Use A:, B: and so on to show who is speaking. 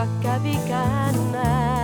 A: vaikka vikään näin.